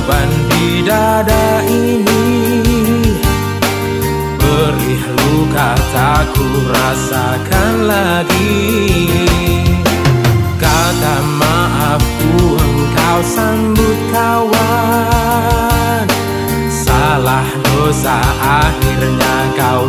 beban di dada ini. Perih luka tak ku rasakan lagi. Kata maaf ku engkau sambut kawan. Salah dosa akhirnya kau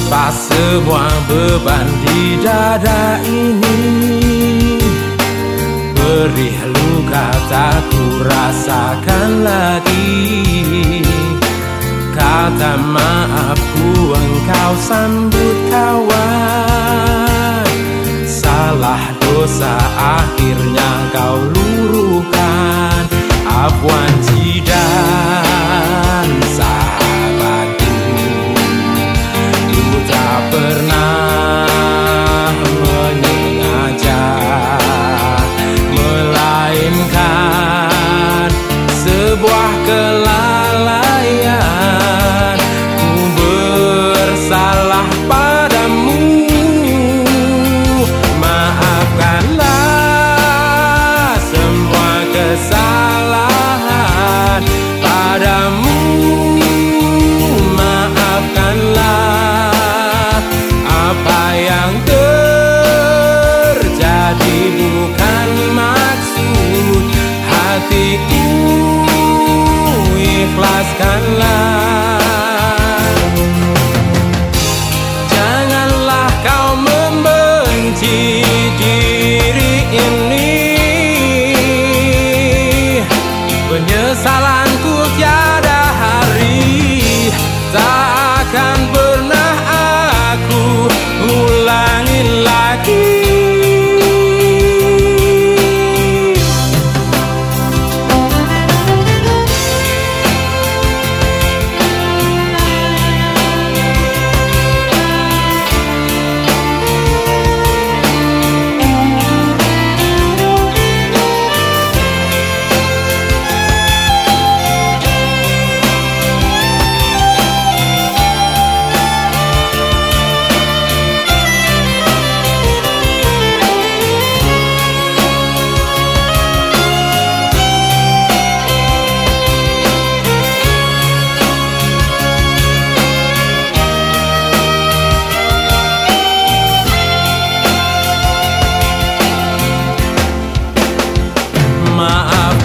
lepas semua beban di dada ini. Perih luka tak ku rasakan lagi. Kata maafku engkau sambut kawan. Salah dosa akhirnya kau luruhkan. Apuan tidak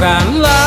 and love.